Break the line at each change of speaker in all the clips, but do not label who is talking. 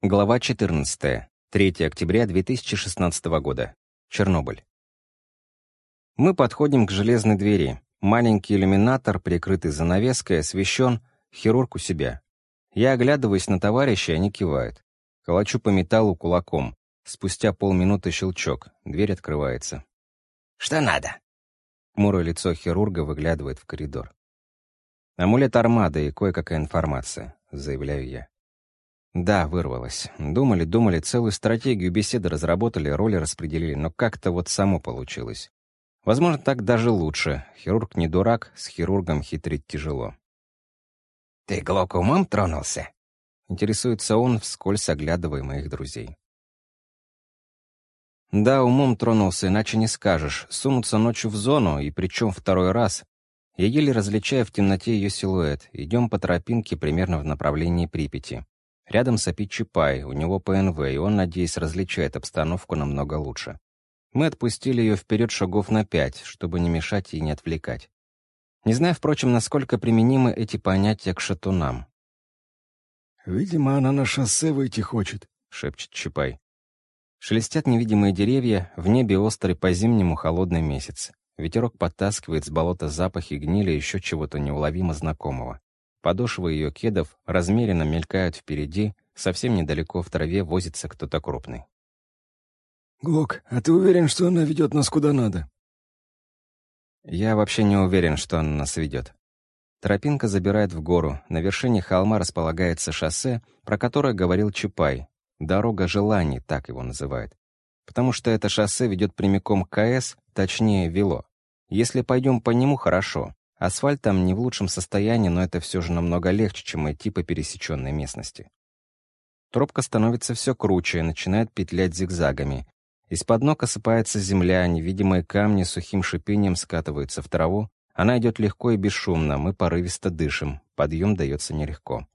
Глава 14. 3 октября 2016 года. Чернобыль. Мы подходим к железной двери. Маленький иллюминатор, прикрытый занавеской, освещен, хирург у себя. Я оглядываюсь на товарища, они кивают. Колочу по металлу кулаком. Спустя полминуты щелчок, дверь открывается.
«Что надо?»
Хмурое лицо хирурга выглядывает в коридор. «Амулет армады и кое-какая информация», — заявляю я. Да, вырвалось. Думали, думали, целую стратегию беседы разработали, роли распределили, но как-то вот само получилось. Возможно, так даже лучше. Хирург не дурак, с хирургом хитрить тяжело.
«Ты, Глок, умом тронулся?»
Интересуется он, вскользь оглядывая моих друзей. Да, умом тронулся, иначе не скажешь. Сунуться ночью в зону, и причем второй раз. Я еле различаю в темноте ее силуэт. Идем по тропинке примерно в направлении Припяти. Рядом сопит Чапай, у него ПНВ, и он, надеюсь, различает обстановку намного лучше. Мы отпустили ее вперед шагов на пять, чтобы не мешать и не отвлекать. Не знаю, впрочем, насколько применимы эти понятия к шатунам.
«Видимо, она на шоссе выйти хочет», —
шепчет Чапай. Шелестят невидимые деревья, в небе острый по-зимнему холодный месяц. Ветерок подтаскивает с болота запахи гнили еще чего-то неуловимо знакомого. Подошвы ее кедов размеренно мелькают впереди, совсем недалеко в траве возится кто-то крупный.
«Глок, а ты уверен, что она ведет нас куда надо?»
«Я вообще не уверен, что она нас ведет. Тропинка забирает в гору, на вершине холма располагается шоссе, про которое говорил Чапай. Дорога желаний, так его называют. Потому что это шоссе ведет прямиком к КС, точнее, вело. Если пойдем по нему, хорошо. Асфальт там не в лучшем состоянии, но это все же намного легче, чем идти по пересеченной местности. Тропка становится все круче и начинает петлять зигзагами. Из-под ног осыпается земля, невидимые камни сухим шипением скатываются в траву. Она идет легко и бесшумно, мы порывисто дышим, подъем дается нелегко.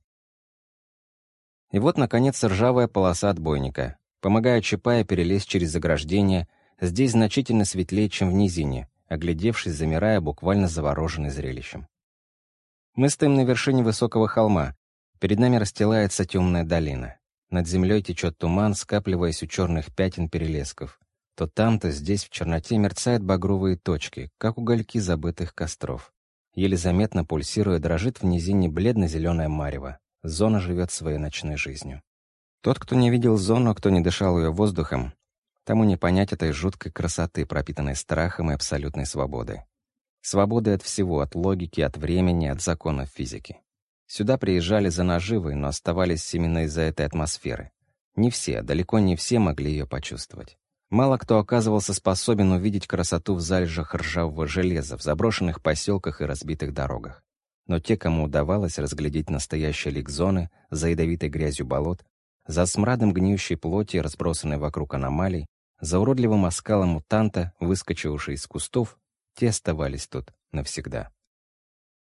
И вот, наконец, ржавая полоса отбойника. Помогая Чапая перелезть через заграждение, здесь значительно светлее, чем в низине оглядевшись, замирая, буквально завороженный зрелищем. Мы стоим на вершине высокого холма. Перед нами расстилается темная долина. Над землей течет туман, скапливаясь у черных пятен перелесков. То там, то здесь в черноте мерцают багровые точки, как угольки забытых костров. Еле заметно пульсируя, дрожит в низине бледно-зеленая марево. Зона живет своей ночной жизнью. Тот, кто не видел зону, кто не дышал ее воздухом, Тому не понять этой жуткой красоты, пропитанной страхом и абсолютной свободой. Свободы от всего, от логики, от времени, от законов физики. Сюда приезжали за наживой, но оставались именно из-за этой атмосферы. Не все, далеко не все могли ее почувствовать. Мало кто оказывался способен увидеть красоту в залежах ржавого железа, в заброшенных поселках и разбитых дорогах. Но те, кому удавалось разглядеть настоящий лик зоны за ядовитой грязью болот, за смрадом гниющей плоти, разбросанной вокруг аномалий, за уродливым оскалом мутанта, выскочившего из кустов, те оставались тут навсегда.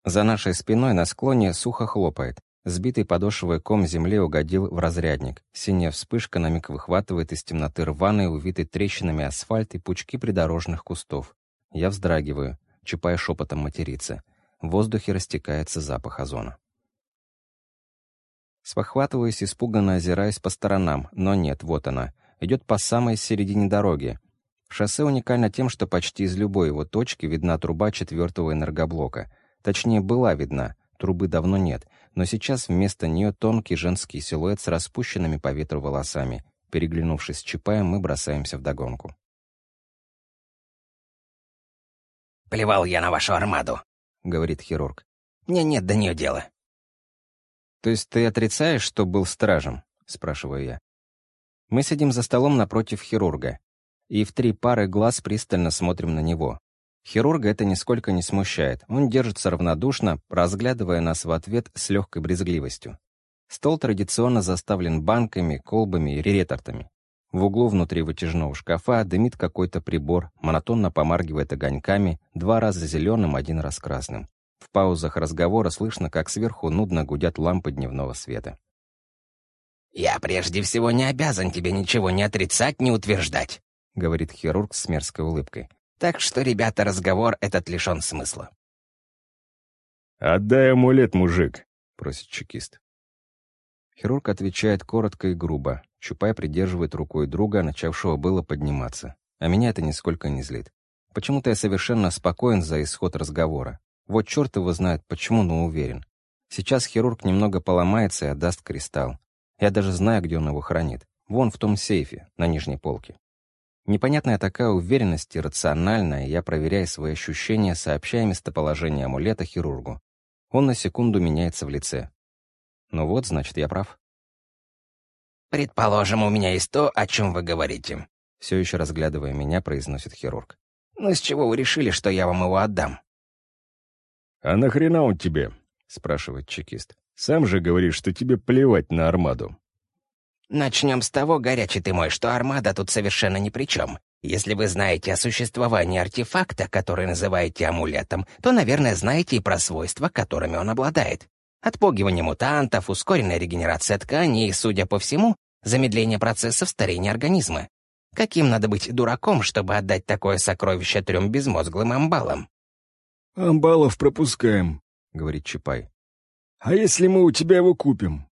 За нашей спиной на склоне сухо хлопает. Сбитый подошвой ком земли угодил в разрядник. Синяя вспышка на миг выхватывает из темноты рваный, увитый трещинами асфальт и пучки придорожных кустов. Я вздрагиваю, чипая шепотом материться. В воздухе растекается запах озона. Спохватываюсь, испуганно озираясь по сторонам, но нет, вот она идет по самой середине дороги. Шоссе уникально тем, что почти из любой его точки видна труба четвертого энергоблока. Точнее, была видна, трубы давно нет, но сейчас вместо нее тонкий женский силуэт с распущенными по ветру волосами. Переглянувшись с Чапаем, мы бросаемся в догонку.
«Плевал я на вашу армаду», — говорит хирург. «Мне нет до нее дела».
«То есть ты отрицаешь, что был стражем?» — спрашиваю я. Мы сидим за столом напротив хирурга и в три пары глаз пристально смотрим на него. Хирурга это нисколько не смущает. Он держится равнодушно, разглядывая нас в ответ с легкой брезгливостью. Стол традиционно заставлен банками, колбами и ретортами. В углу внутри вытяжного шкафа дымит какой-то прибор, монотонно помаргивает огоньками, два раза зеленым, один раз красным. В паузах разговора слышно, как сверху нудно гудят лампы дневного света.
«Я прежде всего не обязан тебе ничего не отрицать, не утверждать», — говорит хирург с мерзкой улыбкой. «Так что, ребята, разговор этот лишен смысла».
«Отдай амулет, мужик», — просит чекист.
Хирург отвечает коротко и грубо. Чупай придерживает рукой друга, начавшего было подниматься. А меня это нисколько не злит. Почему-то я совершенно спокоен за исход разговора. Вот черт его знает почему, но уверен. Сейчас хирург немного поломается и отдаст кристалл. Я даже знаю, где он его хранит. Вон в том сейфе, на нижней полке. Непонятная такая уверенность, иррациональная, я проверяю свои ощущения, сообщая местоположение амулета хирургу. Он на секунду меняется в лице. Ну вот, значит, я прав.
«Предположим, у меня есть то, о чем вы говорите», —
все еще разглядывая меня, произносит хирург.
«Но с чего вы решили, что я вам его отдам?»
«А нахрена он тебе?» — спрашивает чекист. «Сам же говоришь, что тебе плевать на армаду».
Начнем с того, горячий ты мой, что армада тут совершенно ни при чем. Если вы знаете о существовании артефакта, который называете амулетом, то, наверное, знаете и про свойства, которыми он обладает. Отпугивание мутантов, ускоренная регенерация тканей и, судя по всему, замедление процессов старения организма. Каким надо быть дураком, чтобы отдать такое сокровище трем безмозглым амбалам?
«Амбалов пропускаем», — говорит Чапай. «А если мы у тебя его купим?»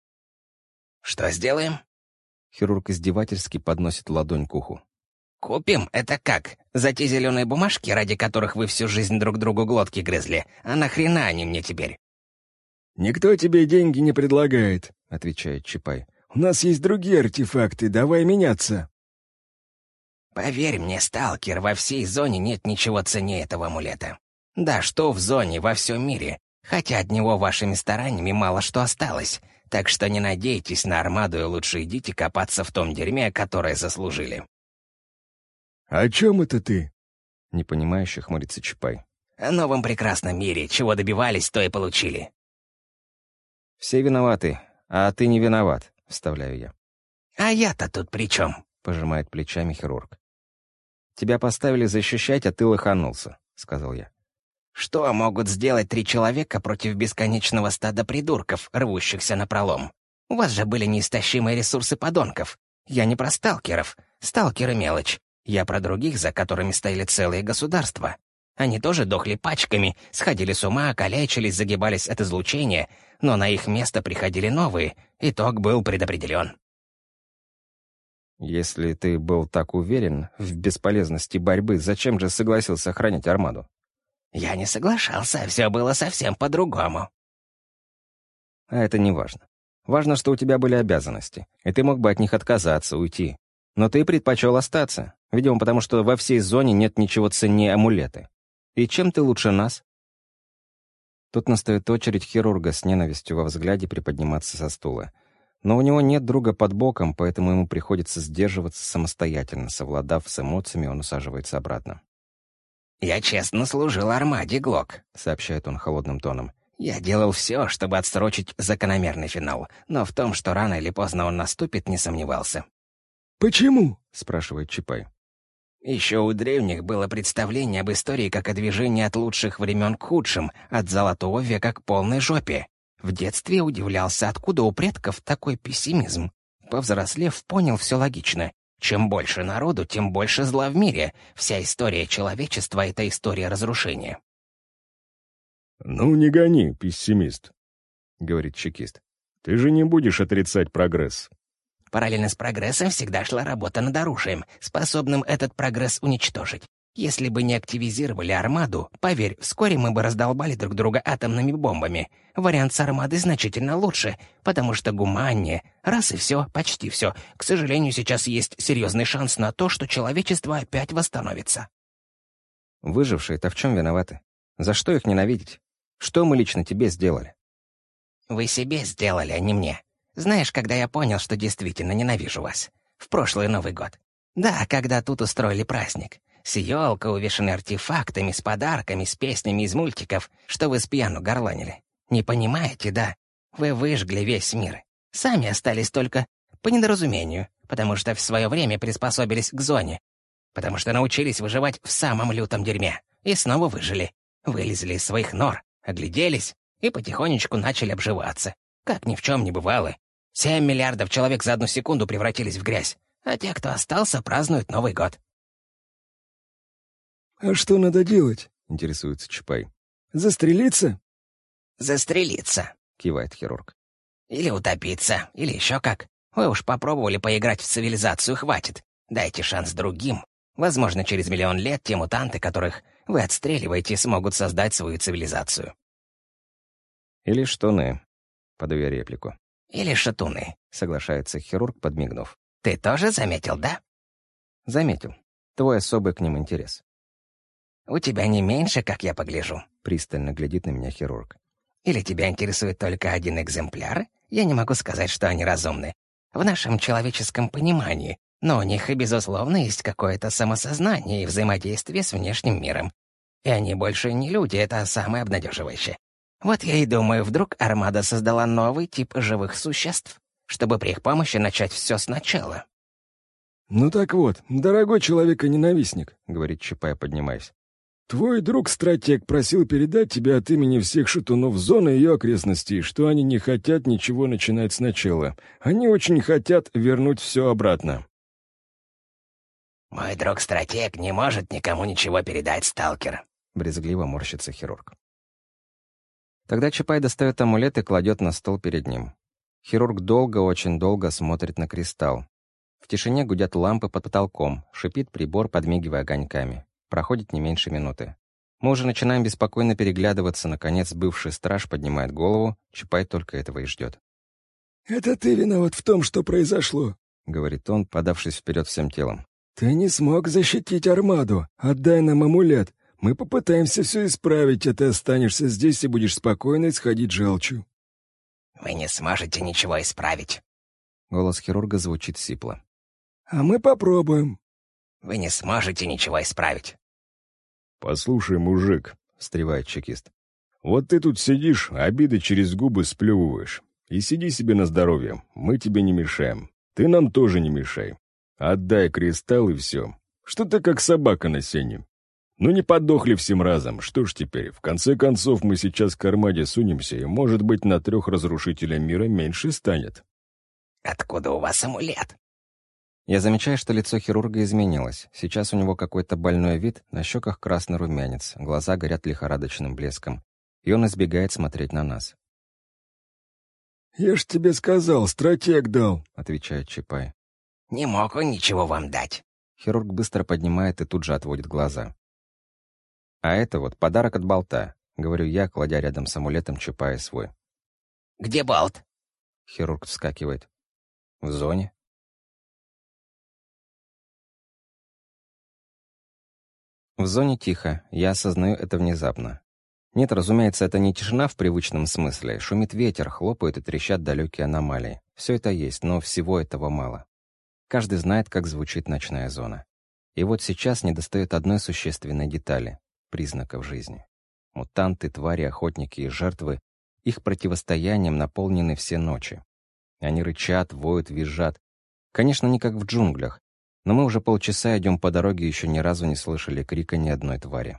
«Что сделаем?»
Хирург издевательски подносит ладонь к уху.
«Купим? Это как? За те зеленые бумажки, ради которых вы всю жизнь друг другу глотки грызли? А нахрена они мне теперь?»
«Никто тебе деньги не предлагает», — отвечает Чапай. «У нас есть другие артефакты, давай меняться».
«Поверь мне, сталкер, во всей зоне нет ничего ценнее этого амулета. Да что в зоне, во всем мире. Хотя от него вашими стараниями мало что осталось. Так что не надейтесь на армаду и лучше идите копаться в том дерьме, которое заслужили».
«О чем это ты?»
— непонимающе хмурится Чапай.
«О новом прекрасном мире. Чего добивались, то и получили».
«Все виноваты, а ты не виноват», — вставляю я.
«А я-то тут при чем?»
— пожимает плечами хирург. «Тебя поставили защищать, а ты лоханулся», — сказал я.
Что могут сделать три человека против бесконечного стада придурков, рвущихся на пролом? У вас же были неистощимые ресурсы подонков. Я не про сталкеров. Сталкеры — мелочь. Я про других, за которыми стояли целые государства. Они тоже дохли пачками, сходили с ума, калечились, загибались от излучения, но на их место приходили новые. Итог был предопределен.
Если ты был так уверен в бесполезности борьбы, зачем же согласился охранять армаду?
Я не соглашался, все было совсем по-другому.
А это не важно. Важно, что у тебя были обязанности, и ты мог бы от них отказаться, уйти. Но ты предпочел остаться, видимо, потому что во всей зоне нет ничего ценнее амулеты. И чем ты лучше нас? Тут настает очередь хирурга с ненавистью во взгляде приподниматься со стула. Но у него нет друга под боком, поэтому ему приходится сдерживаться самостоятельно. Совладав с эмоциями, он усаживается обратно.
«Я честно служил Армаде, Глок», — сообщает он холодным тоном. «Я делал все, чтобы отсрочить закономерный финал, но в том, что рано или поздно он наступит, не сомневался».
«Почему?» — спрашивает Чапай.
Еще у древних было представление об истории как о движении от лучших времен к худшим, от золотого века к полной жопе. В детстве удивлялся, откуда у предков такой пессимизм. Повзрослев, понял все логично. Чем больше народу, тем больше зла в мире. Вся история человечества — это история разрушения.
«Ну, не гони, пессимист», — говорит чекист. «Ты же не будешь отрицать прогресс».
Параллельно с прогрессом всегда шла работа над оружием, способным этот прогресс уничтожить. Если бы не активизировали армаду, поверь, вскоре мы бы раздолбали друг друга атомными бомбами. Вариант с армадой значительно лучше, потому что гуманнее. Раз и все, почти все. К сожалению, сейчас есть серьезный шанс на то, что человечество опять восстановится.
Выжившие-то в чем виноваты? За что их ненавидеть? Что мы лично тебе сделали?
Вы себе сделали, а не мне. Знаешь, когда я понял, что действительно ненавижу вас? В прошлый Новый год. Да, когда тут устроили праздник. С елкой, увешанной артефактами, с подарками, с песнями из мультиков, что вы с пьяну горланили. Не понимаете, да? Вы выжгли весь мир. Сами остались только по недоразумению, потому что в свое время приспособились к зоне, потому что научились выживать в самом лютом дерьме. И снова выжили. Вылезли из своих нор, огляделись и потихонечку начали обживаться. Как ни в чем не бывало. Семь миллиардов человек за одну секунду превратились в грязь, а те, кто остался, празднуют Новый год.
«А что надо делать?» — интересуется Чапай. «Застрелиться?»
«Застрелиться», —
кивает хирург.
Или утопиться, или еще как. Вы уж попробовали поиграть в цивилизацию, хватит. Дайте шанс другим. Возможно, через миллион лет те мутанты, которых вы отстреливаете, смогут создать свою цивилизацию.
Или штуны, подаю реплику.
Или шатуны,
соглашается хирург, подмигнув.
Ты тоже заметил, да?
Заметил. Твой особый к ним интерес.
У тебя не меньше, как я погляжу.
Пристально глядит на меня хирург.
Или тебя интересует только один экземпляр? Я не могу сказать, что они разумны. В нашем человеческом понимании. Но у них, безусловно, есть какое-то самосознание и взаимодействие с внешним миром. И они больше не люди, это самое обнадеживающее. Вот я и думаю, вдруг Армада создала новый тип живых существ, чтобы при их помощи начать все сначала.
«Ну так вот, дорогой человека-ненавистник», —
говорит Чапай, поднимаясь.
«Твой друг-стратег просил передать тебе от имени всех шатунов зоны и ее окрестностей, что они не хотят ничего начинать сначала. Они очень хотят вернуть все обратно».
«Мой друг-стратег не может никому ничего передать, сталкер», —
брезгливо морщится хирург. Тогда Чапай достает амулет и кладет на стол перед ним. Хирург долго, очень долго смотрит на кристалл. В тишине гудят лампы под потолком, шипит прибор, подмигивая огоньками. Проходит не меньше минуты. Мы уже начинаем беспокойно переглядываться. Наконец, бывший страж поднимает голову. Чапай только этого и ждет.
«Это ты виноват в том, что произошло», —
говорит он, подавшись вперед всем телом.
«Ты не смог защитить армаду. Отдай нам амулет. Мы попытаемся все исправить, а ты останешься здесь и будешь спокойно исходить желчью».
«Вы не сможете ничего исправить».
Голос хирурга звучит сипло.
«А мы попробуем».
«Вы не сможете ничего исправить».
«Послушай, мужик», — встревает чекист, «вот ты тут сидишь, обиды через губы сплевываешь. И сиди себе на здоровье, мы тебе не мешаем. Ты нам тоже не мешай. Отдай кристалл и все. Что ты как собака на сене? Ну не подохли всем разом, что ж теперь, в конце концов мы сейчас к армаде сунемся, и, может быть, на трех разрушителя мира меньше станет».
«Откуда у вас амулет?»
Я замечаю, что лицо хирурга изменилось. Сейчас у него какой-то больной вид, на щеках красный румянец, глаза горят лихорадочным блеском. И он избегает смотреть на нас.
«Я ж тебе сказал, стратег дал», —
отвечает Чапай.
«Не мог он ничего вам дать».
Хирург быстро поднимает и тут же отводит глаза. «А это вот подарок от болта», — говорю я, кладя рядом с амулетом Чапая свой.
«Где болт?»
Хирург вскакивает. «В зоне». В зоне тихо, я осознаю это внезапно. Нет, разумеется, это не тишина в привычном смысле. Шумит ветер, хлопают и трещат далекие аномалии. Все это есть, но всего этого мало. Каждый знает, как звучит ночная зона. И вот сейчас недостает одной существенной детали — признаков жизни. Мутанты, твари, охотники и жертвы, их противостоянием наполнены все ночи. Они рычат, воют, визжат. Конечно, не как в джунглях, но мы уже полчаса идем по дороге и еще ни разу не слышали крика ни одной твари.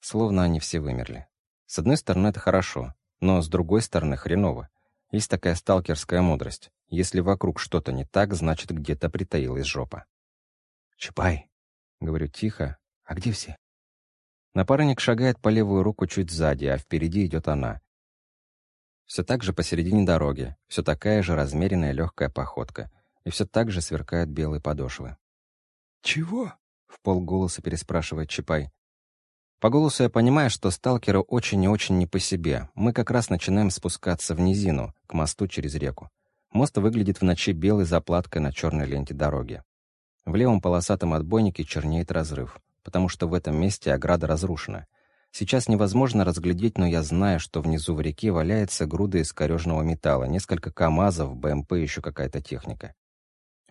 Словно они все вымерли. С одной стороны, это хорошо, но с другой стороны, хреново. Есть такая сталкерская мудрость. Если вокруг что-то не так, значит, где-то притаилась жопа. «Чапай», — говорю тихо, — «а где все?» Напарник шагает по левую руку чуть сзади, а впереди идет она. Все так же посередине дороги, все такая же размеренная легкая походка — и все так же сверкают белые подошвы.
«Чего?» — в полголоса переспрашивает Чапай.
По голосу я понимаю, что сталкеру очень и очень не по себе. Мы как раз начинаем спускаться в низину, к мосту через реку. Мост выглядит в ночи белой заплаткой на черной ленте дороги. В левом полосатом отбойнике чернеет разрыв, потому что в этом месте ограда разрушена. Сейчас невозможно разглядеть, но я знаю, что внизу в реке валяется груда искорежного металла, несколько КАМАЗов, БМП и еще какая-то техника.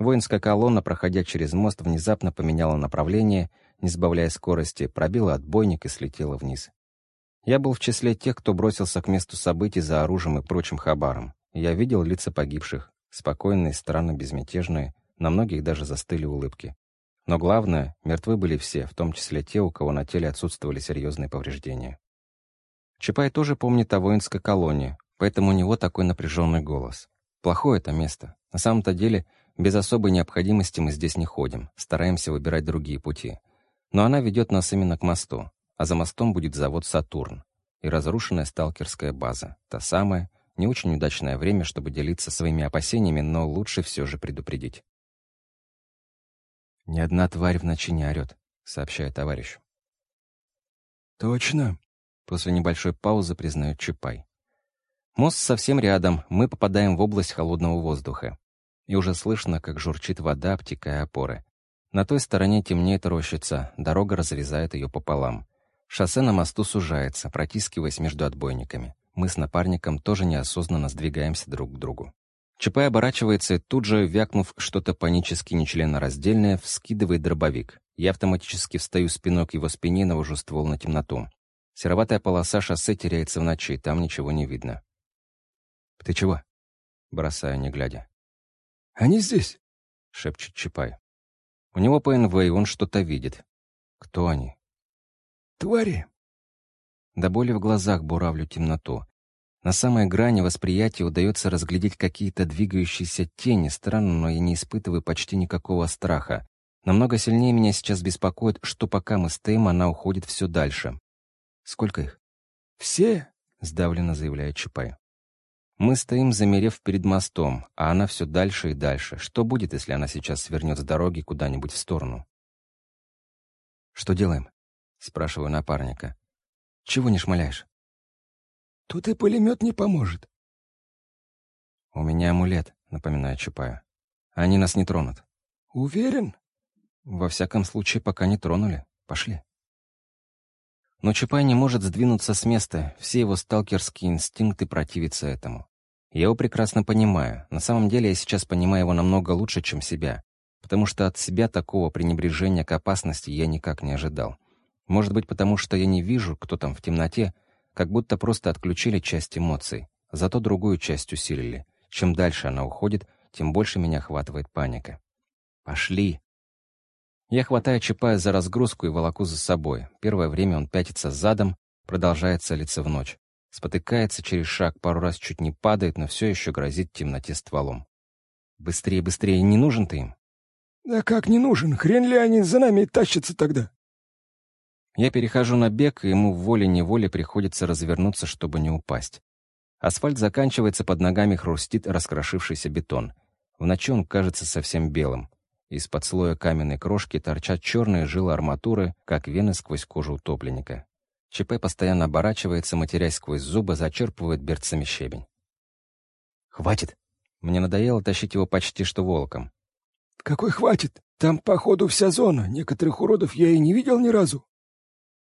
Воинская колонна, проходя через мост, внезапно поменяла направление, не сбавляя скорости, пробила отбойник и слетела вниз. Я был в числе тех, кто бросился к месту событий за оружием и прочим хабаром. Я видел лица погибших, спокойные, странно безмятежные, на многих даже застыли улыбки. Но главное, мертвы были все, в том числе те, у кого на теле отсутствовали серьезные повреждения. Чапай тоже помнит о воинской колонии, поэтому у него такой напряженный голос. Плохое это место. На самом-то деле, без особой необходимости мы здесь не ходим, стараемся выбирать другие пути. Но она ведет нас именно к мосту, а за мостом будет завод «Сатурн» и разрушенная сталкерская база, та самая, Не очень удачное время, чтобы делиться своими опасениями, но лучше все же предупредить. «Ни одна тварь в ночи не орет», — сообщает товарищ.
«Точно?»
— после небольшой паузы признает Чапай. Мост совсем рядом, мы попадаем в область холодного воздуха. И уже слышно, как журчит вода, обтекая опоры. На той стороне темнеет рощица, дорога разрезает ее пополам. Шоссе на мосту сужается, протискиваясь между отбойниками. Мы с напарником тоже неосознанно сдвигаемся друг к другу. ЧП оборачивается и тут же, вякнув что-то панически нечленораздельное, вскидывает дробовик. Я автоматически встаю спиной к его спине и навожу ствол на темноту. Сероватая полоса шоссе теряется в ночи, там ничего не видно. «Ты чего?» — бросаю, не глядя.
«Они здесь!»
— шепчет Чапай. У него ПНВ, и он что-то видит. Кто они?
«Твари!»
До боли в глазах буравлю темноту. На самой грани восприятия удается разглядеть какие-то двигающиеся тени. Странно, но я не испытываю почти никакого страха. Намного сильнее меня сейчас беспокоит, что пока мы стоим, она уходит все дальше. «Сколько их?»
«Все?»
— сдавленно заявляет Чапай. Мы стоим, замерев перед мостом, а она все дальше и дальше. Что будет, если она сейчас свернет с дороги куда-нибудь в сторону? «Что делаем?» — спрашиваю напарника. «Чего не шмаляешь?»
«Тут и пулемет не поможет».
«У меня амулет», — напоминаю Чапаю. «Они нас не тронут».
«Уверен?»
«Во всяком случае, пока не тронули. Пошли». Но Чапай не может сдвинуться с места, все его сталкерские инстинкты противятся этому. Я его прекрасно понимаю. На самом деле я сейчас понимаю его намного лучше, чем себя. Потому что от себя такого пренебрежения к опасности я никак не ожидал. Может быть, потому что я не вижу, кто там в темноте, как будто просто отключили часть эмоций, зато другую часть усилили. Чем дальше она уходит, тем больше меня охватывает паника. «Пошли!» Я хватаю Чапая за разгрузку и волоку за собой. Первое время он пятится задом, продолжает целиться в ночь. Спотыкается через шаг, пару раз чуть не падает, но все еще грозит темноте стволом. «Быстрее, быстрее, не нужен ты им?»
«Да как не нужен? Хрен ли они за нами тащатся тогда?»
Я перехожу на бег, и ему волей-неволей приходится развернуться, чтобы не упасть. Асфальт заканчивается, под ногами хрустит раскрошившийся бетон. В ночи он кажется совсем белым. Из-под слоя каменной крошки торчат черные жилы арматуры, как вены сквозь кожу утопленника. ЧП постоянно оборачивается, матерясь сквозь зубы, зачерпывает берцами щебень. «Хватит!» Мне надоело тащить его почти что волоком.
«Какой хватит? Там, походу, вся зона. Некоторых уродов я и не видел ни разу».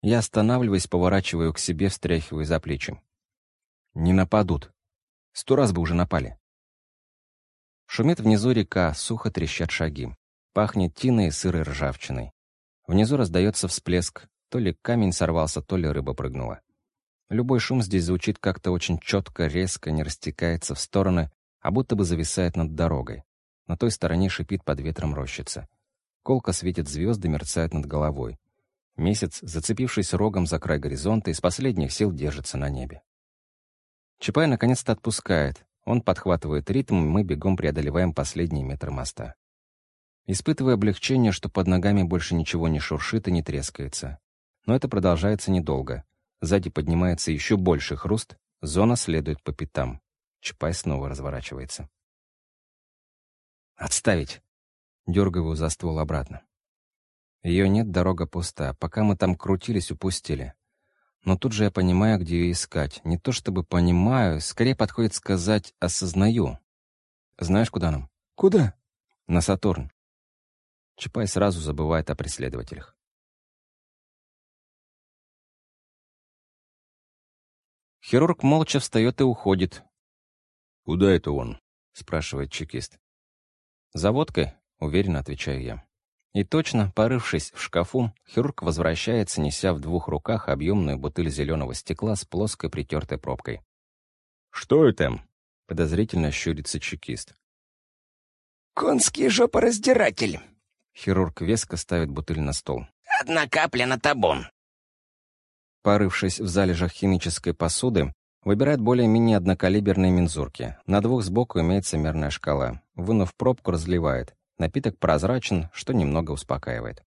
Я останавливаюсь, поворачиваю к себе, встряхиваю за плечи. «Не нападут. Сто раз бы уже напали». Шумит внизу река, сухо трещат шаги. Пахнет тиной и сырой ржавчиной. Внизу раздается всплеск. То ли камень сорвался, то ли рыба прыгнула. Любой шум здесь звучит как-то очень четко, резко, не растекается в стороны, а будто бы зависает над дорогой. На той стороне шипит под ветром рощица. Колко светит звезды, мерцают над головой. Месяц, зацепившись рогом за край горизонта, из последних сил держится на небе. Чапай наконец-то отпускает. Он подхватывает ритм, и мы бегом преодолеваем последние метры моста испытывая облегчение, что под ногами больше ничего не шуршит и не трескается. Но это продолжается недолго. Сзади поднимается еще больше хруст, зона следует по пятам. Чапай снова разворачивается. «Отставить!» Дергаю его за ствол обратно. Ее нет, дорога пуста. Пока мы там крутились, упустили. Но тут же я понимаю, где ее искать. Не то чтобы понимаю, скорее подходит сказать «осознаю». Знаешь, куда нам?
«Куда?»
«На Сатурн. Чапай сразу забывает о преследователях. Хирург молча встает и уходит.
«Куда это он?»
— спрашивает чекист. «За водкой», — уверенно отвечаю я. И точно, порывшись в шкафу, хирург возвращается, неся в двух руках объемную бутыль зеленого стекла с плоской притертой пробкой.
«Что это?»
— подозрительно щурится чекист.
«Конский жопораздиратель»,
Хирург веско ставит бутыль на стол.
«Одна капля на табун».
Порывшись в залежах химической посуды, выбирает более-менее однокалиберные мензурки. На двух сбоку имеется мерная шкала. Вынув пробку, разливает. Напиток прозрачен, что немного успокаивает.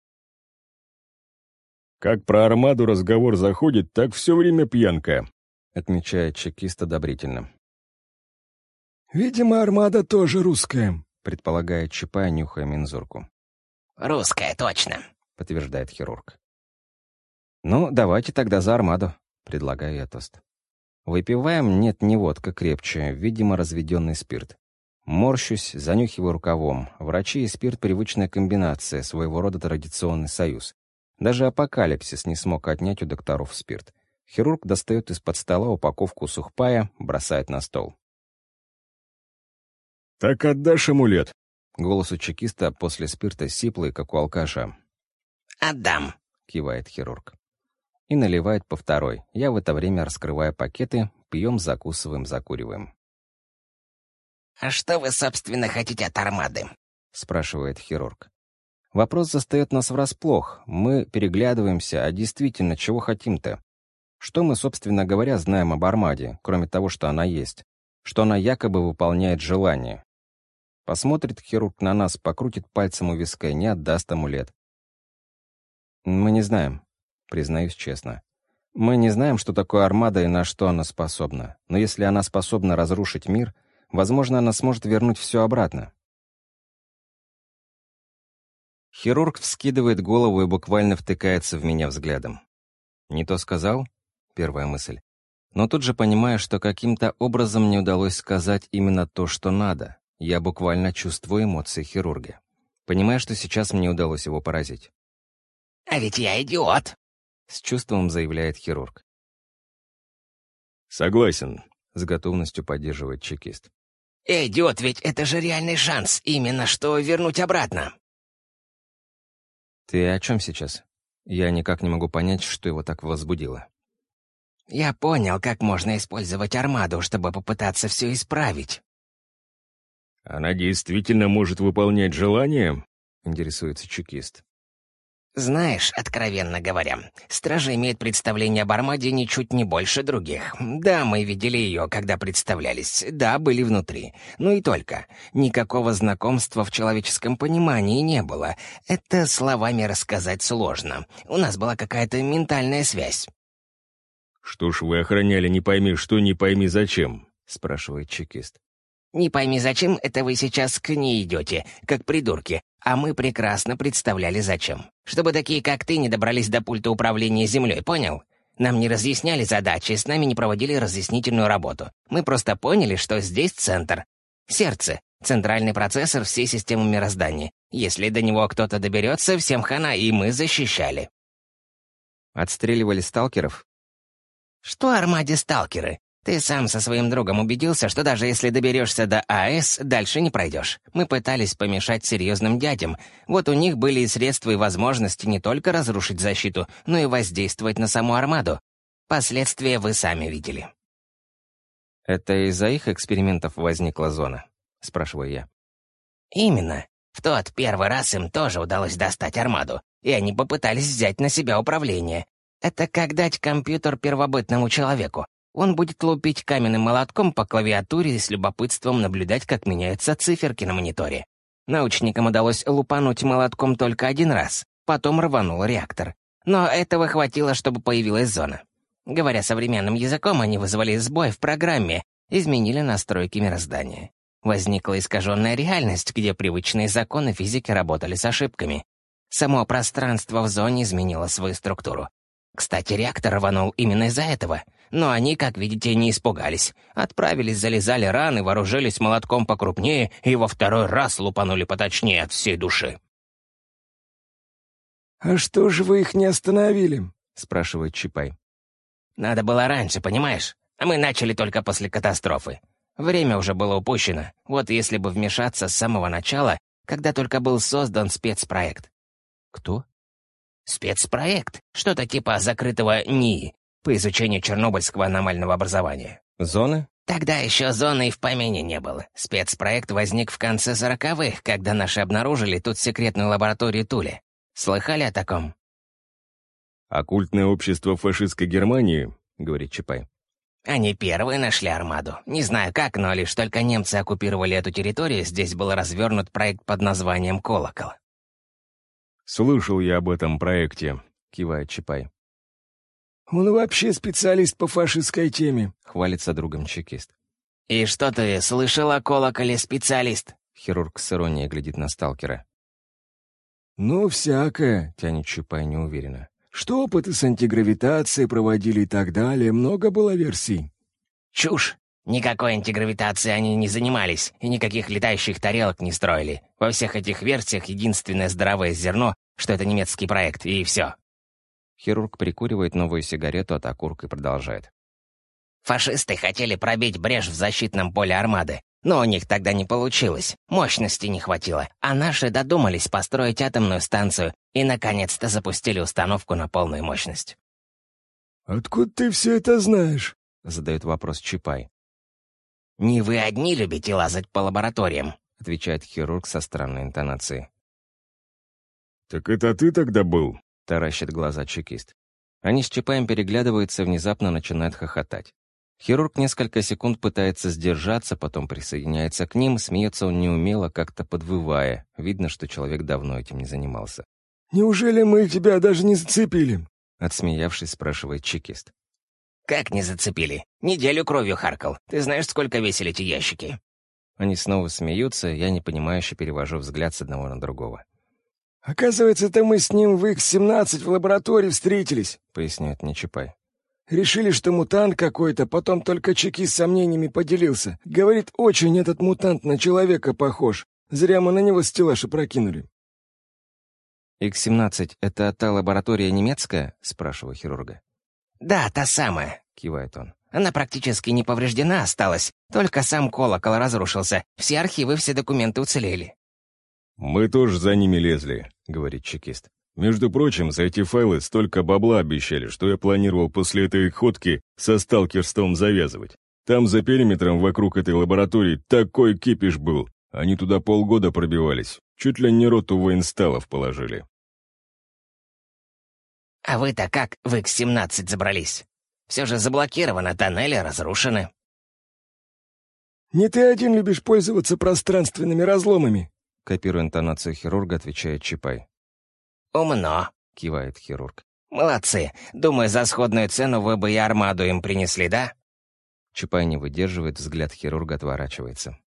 «Как про армаду разговор заходит, так все время пьянка», —
отмечает чекист одобрительно.
«Видимо, армада тоже русская», —
предполагает Чапай, нюхая мензурку.
«Русская, точно», —
подтверждает хирург. «Ну, давайте тогда за армаду», — предлагаю я тост. Выпиваем, нет, не водка крепче, видимо, разведенный спирт. Морщусь, занюхиваю рукавом. Врачи и спирт — привычная комбинация, своего рода традиционный союз. Даже апокалипсис не смог отнять у докторов спирт. Хирург достает из-под стола упаковку сухпая, бросает на стол.
«Так отдашь амулет?»
Голос у чекиста после спирта сиплый, как у алкаша.
«Отдам», —
кивает хирург. И наливает по второй. Я в это время раскрываю пакеты, пьем, закусываем, закуриваем.
«А что вы, собственно, хотите от армады?»
— спрашивает хирург. Вопрос застает нас врасплох. Мы переглядываемся, а действительно, чего хотим-то? Что мы, собственно говоря, знаем об армаде, кроме того, что она есть? Что она якобы выполняет желание? Посмотрит хирург на нас, покрутит пальцем у виска и не отдаст амулет. Мы не знаем, признаюсь честно. Мы не знаем, что такое армада и на что она способна. Но если она способна разрушить мир, возможно, она сможет вернуть все обратно. Хирург вскидывает голову и буквально втыкается в меня взглядом. «Не то сказал?» — первая мысль. Но тут же понимаю, что каким-то образом мне удалось сказать именно то, что надо. Я буквально чувствую эмоции хирурга. Понимаю, что сейчас мне удалось его поразить.
«А ведь я идиот!»
— с чувством заявляет хирург.
«Согласен», —
с готовностью поддерживает чекист.
«Идиот, ведь это же реальный шанс, именно что вернуть обратно!»
«Ты о чем сейчас?» Я никак не могу понять, что его так возбудило.
«Я понял, как можно использовать армаду, чтобы попытаться все исправить».
«Она действительно может выполнять желания?»
— интересуется чекист.
Знаешь, откровенно говоря, стража имеет представление об Армаде ничуть не больше других. Да, мы видели ее, когда представлялись. Да, были внутри. Ну и только. Никакого знакомства в человеческом понимании не было. Это словами рассказать сложно. У нас была какая-то ментальная связь.
«Что ж вы охраняли не пойми что, не пойми зачем?» — спрашивает чекист.
«Не пойми зачем, это вы сейчас к ней идете, как придурки, а мы прекрасно представляли, зачем. Чтобы такие, как ты, не добрались до пульта управления Землей, понял? Нам не разъясняли задачи, с нами не проводили разъяснительную работу. Мы просто поняли, что здесь центр. Сердце. Центральный процессор всей системы мироздания. Если до него кто-то доберется, всем хана, и мы защищали.
Отстреливали сталкеров?
Что армаде сталкеры? Ты сам со своим другом убедился, что даже если доберешься до АЭС, дальше не пройдешь. Мы пытались помешать серьезным дядям. Вот у них были и средства, и возможности не только разрушить защиту, но и воздействовать на саму армаду. Последствия вы сами видели.
«Это из-за их экспериментов возникла зона?» — спрашиваю я.
«Именно. В тот первый раз им тоже удалось достать армаду, и они попытались взять на себя управление. Это как дать компьютер первобытному человеку. Он будет лупить каменным молотком по клавиатуре и с любопытством наблюдать, как меняются циферки на мониторе. Научникам удалось лупануть молотком только один раз, потом рванул реактор. Но этого хватило, чтобы появилась зона. Говоря современным языком, они вызвали сбой в программе, изменили настройки мироздания. Возникла искаженная реальность, где привычные законы физики работали с ошибками. Само пространство в зоне изменило свою структуру. Кстати, реактор рванул именно из-за этого — но они, как видите, не испугались. Отправились, залезали раны, вооружились молотком покрупнее и во второй раз лупанули поточнее от всей души.
«А что же вы их не остановили?»
— спрашивает Чапай.
«Надо было раньше, понимаешь? А мы начали только после катастрофы. Время уже было упущено. Вот если бы вмешаться с самого начала, когда только был создан спецпроект».
«Кто?»
«Спецпроект. Что-то типа закрытого НИИ по изучению чернобыльского аномального образования.
Зоны?
Тогда еще зоны и в помине не было. Спецпроект возник в конце сороковых, когда наши обнаружили тут секретную лабораторию Тули. Слыхали о таком?
«Оккультное общество фашистской Германии», — говорит Чапай.
Они первые нашли армаду. Не знаю как, но лишь только немцы оккупировали эту территорию, здесь был развернут проект под названием «Колокол».
«Слышал я об этом проекте», — кивает Чапай.
«Он вообще специалист по фашистской теме», —
хвалится другом чекист.
«И что ты слышал о колоколе, специалист?»
Хирург с иронией глядит на сталкера.
«Ну, всякое», — тянет Чапай неуверенно. «Что опыты с антигравитацией проводили и так далее, много было версий».
«Чушь! Никакой антигравитацией они не занимались, и никаких летающих тарелок не строили. Во всех этих версиях единственное здоровое зерно, что это немецкий проект, и все».
Хирург прикуривает новую сигарету от окурка и продолжает.
«Фашисты хотели пробить брешь в защитном поле армады, но у них тогда не получилось, мощности не хватило, а наши додумались построить атомную станцию и, наконец-то, запустили установку на полную мощность.
«Откуда ты все это знаешь?»
— задает вопрос Чапай.
«Не вы одни любите лазать по лабораториям», —
отвечает хирург со странной интонацией.
«Так это ты тогда был?»
— таращит глаза чекист. Они с Чапаем переглядываются и внезапно начинают хохотать. Хирург несколько секунд пытается сдержаться, потом присоединяется к ним, смеется он неумело, как-то подвывая. Видно, что человек давно этим не занимался.
«Неужели мы тебя даже не зацепили?»
Отсмеявшись, спрашивает чекист.
«Как не зацепили? Неделю кровью харкал. Ты знаешь, сколько весили эти ящики?»
Они снова смеются, я непонимающе перевожу взгляд с одного на другого.
«Оказывается, это мы с ним в X-17 в лаборатории встретились», —
поясняет мне Чапай.
Решили, что мутант какой-то, потом только Чеки с сомнениями поделился. Говорит, очень этот мутант на человека похож. Зря мы на него стеллаж опрокинули.
«Х-17 — это та лаборатория немецкая?» — спрашиваю хирурга.
«Да, та самая», —
кивает он.
«Она практически не повреждена осталась. Только сам колокол разрушился. Все архивы, все документы уцелели».
«Мы тоже за ними лезли», — говорит чекист. Между прочим, за эти файлы столько бабла обещали, что я планировал после этой ходки со сталкерством завязывать. Там за периметром вокруг этой лаборатории такой кипиш был. Они туда полгода пробивались. Чуть ли не роту воинсталов положили.
«А вы-то как в X-17 забрались? Все же заблокировано, тоннели разрушены».
«Не ты один любишь пользоваться пространственными разломами»,
копируя интонацию хирурга, отвечает Чапай.
«Умно», — кивает хирург. «Молодцы. Думаю, за сходную цену вы бы и армаду им принесли, да?»
Чапай не выдерживает, взгляд хирурга отворачивается.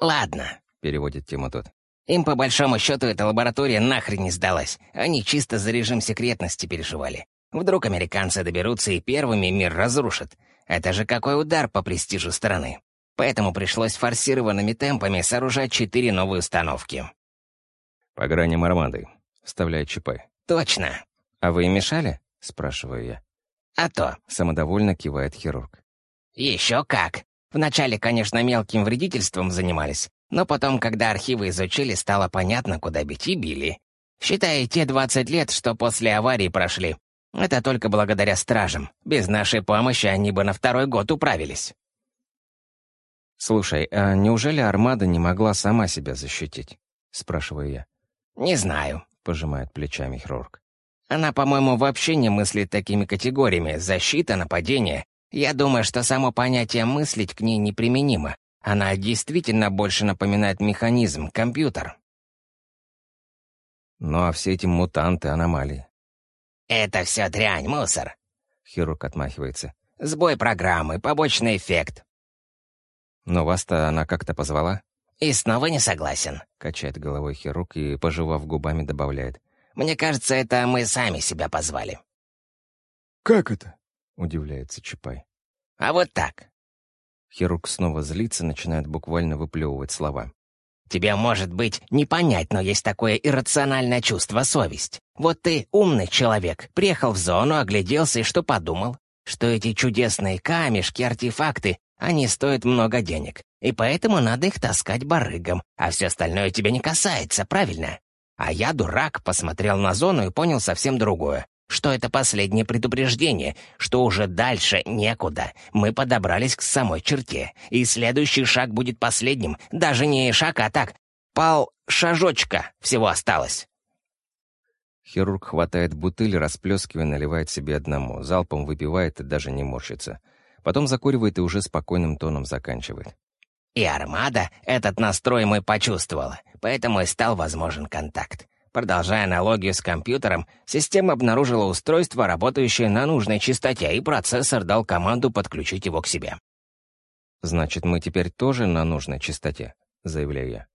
«Ладно», —
переводит тему тот.
«Им, по большому счету, эта лаборатория нахрен не сдалась. Они чисто за режим секретности переживали. Вдруг американцы доберутся и первыми мир разрушат. Это же какой удар по престижу страны. Поэтому пришлось форсированными темпами сооружать четыре новые установки.
«По граням армады», — вставляет Чапай.
«Точно».
«А вы им мешали?» — спрашиваю я.
«А то», —
самодовольно кивает хирург.
«Еще как. Вначале, конечно, мелким вредительством занимались, но потом, когда архивы изучили, стало понятно, куда бить и били. Считай, те 20 лет, что после аварии прошли, это только благодаря стражам. Без нашей помощи они бы на второй год управились».
«Слушай, а неужели армада не могла сама себя защитить?» — спрашиваю я.
«Не знаю», —
пожимает плечами хирург.
«Она, по-моему, вообще не мыслит такими категориями. Защита, нападение. Я думаю, что само понятие «мыслить» к ней неприменимо. Она действительно больше напоминает механизм, компьютер».
«Ну а все эти мутанты, аномалии?»
«Это все дрянь, мусор», —
хирург отмахивается.
«Сбой программы, побочный эффект».
«Но вас-то она как-то позвала?»
«И снова не согласен», —
качает головой хирург и, пожевав губами, добавляет.
«Мне кажется, это мы сами себя позвали».
«Как это?»
— удивляется Чапай.
«А вот так».
Хирург снова злится, начинает буквально выплевывать слова.
«Тебе, может быть, не понять, но есть такое иррациональное чувство совесть. Вот ты умный человек, приехал в зону, огляделся и что подумал? Что эти чудесные камешки, артефакты, они стоят много денег. И поэтому надо их таскать барыгам, а все остальное тебя не касается, правильно? А я, дурак, посмотрел на зону и понял совсем другое. Что это последнее предупреждение, что уже дальше некуда. Мы подобрались к самой черте, и следующий шаг будет последним. Даже не шаг, а так, пал шажочка всего осталось.
Хирург хватает бутыль, расплескивая, наливает себе одному, залпом выпивает и даже не морщится. Потом закуривает и уже спокойным тоном заканчивает.
И армада этот настрой мы почувствовала, поэтому и стал возможен контакт. Продолжая аналогию с компьютером, система обнаружила устройство, работающее на нужной частоте, и процессор дал команду подключить его к себе.
«Значит, мы теперь тоже на нужной частоте», — заявляю я.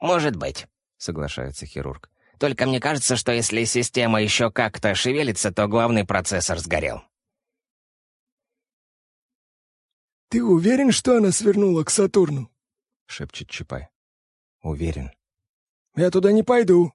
«Может быть», —
соглашается хирург.
«Только мне кажется, что если система еще как-то шевелится, то главный процессор сгорел».
«Ты уверен, что она свернула к Сатурну?»
— шепчет Чапай. «Уверен».
«Я туда не пойду».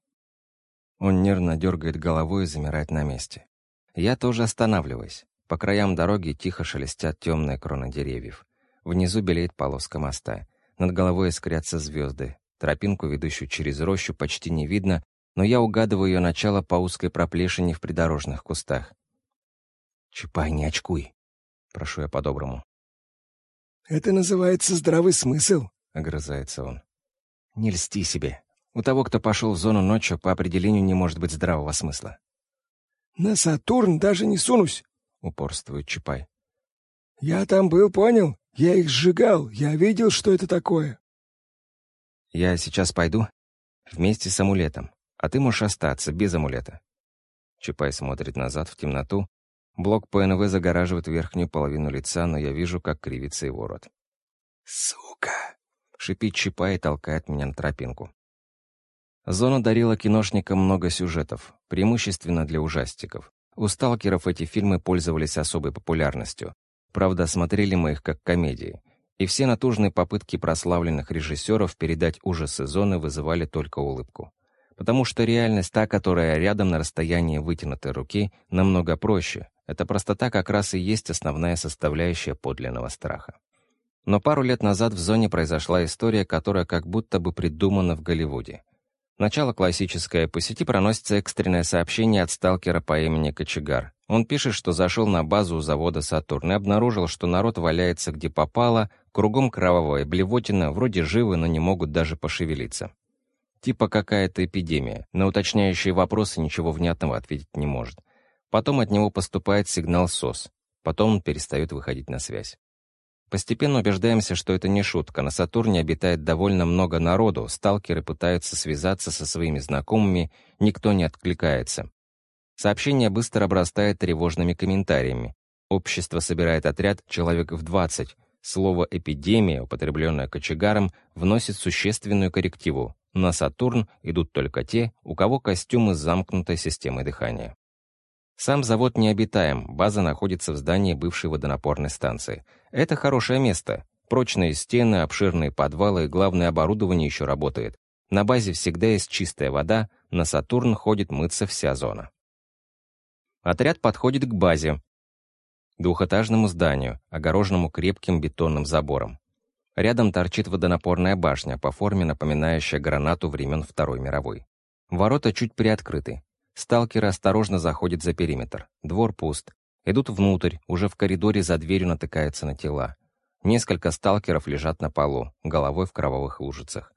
Он нервно дергает головой и замирает на месте. Я тоже останавливаюсь. По краям дороги тихо шелестят темные кроны деревьев. Внизу белеет полоска моста. Над головой искрятся звезды. Тропинку, ведущую через рощу, почти не видно, но я угадываю ее начало по узкой проплешине в придорожных кустах. «Чапай, не очкуй!» — прошу я по-доброму.
«Это называется здравый смысл», —
огрызается он. «Не льсти себе. У того, кто пошел в зону ночью, по определению не может быть здравого смысла».
«На Сатурн даже не сунусь», —
упорствует Чапай.
«Я там был, понял? Я их сжигал. Я видел, что это такое».
«Я сейчас пойду вместе с амулетом, а ты можешь остаться без амулета». Чапай смотрит назад в темноту, Блок ПНВ загораживает верхнюю половину лица, но я вижу, как кривится его рот.
«Сука!»
— шипит Чапа и толкает меня на тропинку. Зона дарила киношникам много сюжетов, преимущественно для ужастиков. У сталкеров эти фильмы пользовались особой популярностью. Правда, смотрели мы их как комедии. И все натужные попытки прославленных режиссеров передать ужасы зоны вызывали только улыбку. Потому что реальность, та, которая рядом на расстоянии вытянутой руки, намного проще, эта простота как раз и есть основная составляющая подлинного страха. Но пару лет назад в зоне произошла история, которая как будто бы придумана в Голливуде. Начало классическое, по сети проносится экстренное сообщение от сталкера по имени Кочегар. Он пишет, что зашел на базу у завода «Сатурн» и обнаружил, что народ валяется где попало, кругом кровавая блевотина, вроде живы, но не могут даже пошевелиться. Типа какая-то эпидемия. На уточняющие вопросы ничего внятного ответить не может. Потом от него поступает сигнал СОС. Потом он перестает выходить на связь. Постепенно убеждаемся, что это не шутка. На Сатурне обитает довольно много народу, сталкеры пытаются связаться со своими знакомыми, никто не откликается. Сообщение быстро обрастает тревожными комментариями. Общество собирает отряд человек в 20. Слово «эпидемия», употребленное кочегаром, вносит существенную коррективу. На Сатурн идут только те, у кого костюмы с замкнутой системой дыхания. Сам завод необитаем, база находится в здании бывшей водонапорной станции. Это хорошее место. Прочные стены, обширные подвалы и главное оборудование еще работает. На базе всегда есть чистая вода, на Сатурн ходит мыться вся зона. Отряд подходит к базе, двухэтажному зданию, огороженному крепким бетонным забором. Рядом торчит водонапорная башня, по форме напоминающая гранату времен Второй мировой. Ворота чуть приоткрыты. Сталкеры осторожно заходят за периметр. Двор пуст. Идут внутрь, уже в коридоре за дверью натыкаются на тела. Несколько сталкеров лежат на полу, головой в кровавых лужицах.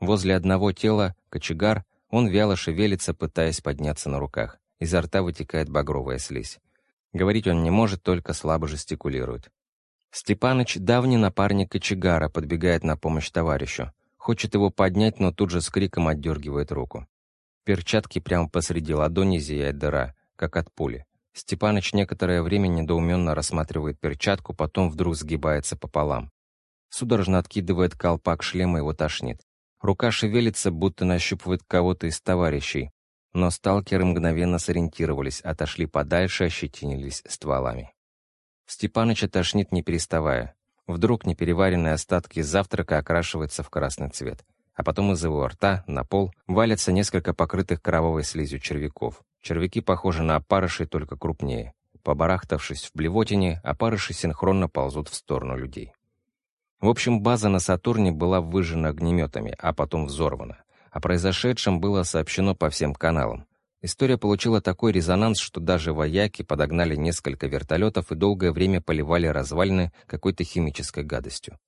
Возле одного тела кочегар, он вяло шевелится, пытаясь подняться на руках. Изо рта вытекает багровая слизь. Говорить он не может, только слабо жестикулирует. Степаныч, давний напарник кочегара, подбегает на помощь товарищу. Хочет его поднять, но тут же с криком отдергивает руку перчатки прямо посреди ладони зияет дыра, как от пули. Степаныч некоторое время недоуменно рассматривает перчатку, потом вдруг сгибается пополам. Судорожно откидывает колпак шлема, его тошнит. Рука шевелится, будто нащупывает кого-то из товарищей. Но сталкеры мгновенно сориентировались, отошли подальше, ощетинились стволами. Степаныча тошнит не переставая. Вдруг непереваренные остатки завтрака окрашиваются в красный цвет а потом из его рта на пол валятся несколько покрытых кровавой слизью червяков. Червяки похожи на опарышей, только крупнее. Побарахтавшись в блевотине, опарыши синхронно ползут в сторону людей. В общем, база на Сатурне была выжжена огнеметами, а потом взорвана. О произошедшем было сообщено по всем каналам. История получила такой резонанс, что даже вояки подогнали несколько вертолетов и долгое время поливали развалины какой-то химической гадостью.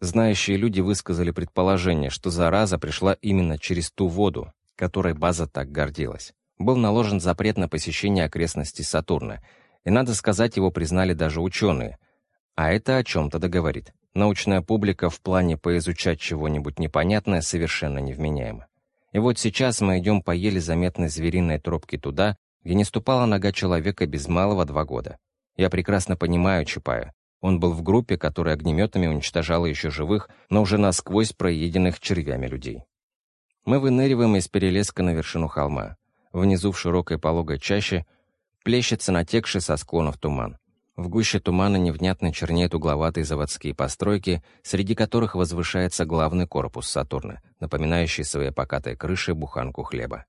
Знающие люди высказали предположение, что зараза пришла именно через ту воду, которой база так гордилась. Был наложен запрет на посещение окрестностей Сатурна, и, надо сказать, его признали даже ученые. А это о чем-то договорит. Научная публика в плане поизучать чего-нибудь непонятное совершенно невменяема. И вот сейчас мы идем по еле заметной звериной тропке туда, где не ступала нога человека без малого два года. Я прекрасно понимаю Чапая. Он был в группе, которая огнеметами уничтожала еще живых, но уже насквозь проеденных червями людей. Мы выныриваем из перелеска на вершину холма. Внизу в широкой пологой чаще плещется натекший со склонов туман. В гуще тумана невнятно чернеют угловатые заводские постройки, среди которых возвышается главный корпус Сатурна, напоминающий своей покатой крышей буханку хлеба.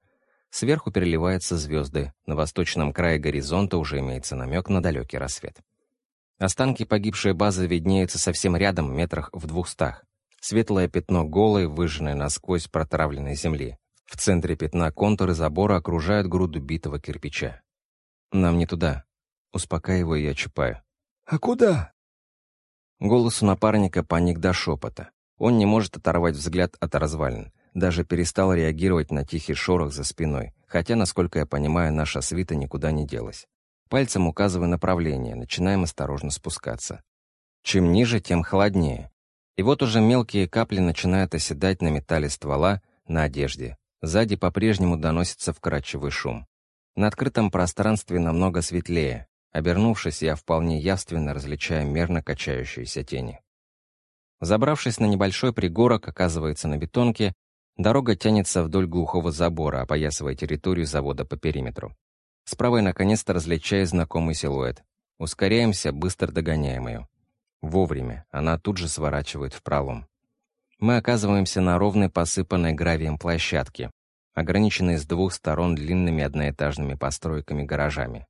Сверху переливаются звезды, на восточном крае горизонта уже имеется намек на далекий рассвет. Останки погибшей базы виднеются совсем рядом, метрах в двухстах. Светлое пятно голой, выжженное насквозь протравленной земли. В центре пятна контуры забора окружают груду битого кирпича. Нам не туда. Успокаиваю я Чапаю.
«А куда?»
Голос у напарника паник до шепота. Он не может оторвать взгляд от развалин. Даже перестал реагировать на тихий шорох за спиной, хотя, насколько я понимаю, наша свита никуда не делась. Пальцем указывая направление, начинаем осторожно спускаться. Чем ниже, тем холоднее. И вот уже мелкие капли начинают оседать на металле ствола, на одежде. Сзади по-прежнему доносится вкрадчивый шум. На открытом пространстве намного светлее. Обернувшись, я вполне явственно различаю мерно качающиеся тени. Забравшись на небольшой пригорок, оказывается на бетонке, дорога тянется вдоль глухого забора, опоясывая территорию завода по периметру. Справа я наконец-то различаю знакомый силуэт. Ускоряемся, быстро догоняем ее. Вовремя. Она тут же сворачивает в пролом. Мы оказываемся на ровной посыпанной гравием площадке, ограниченной с двух сторон длинными одноэтажными постройками-гаражами.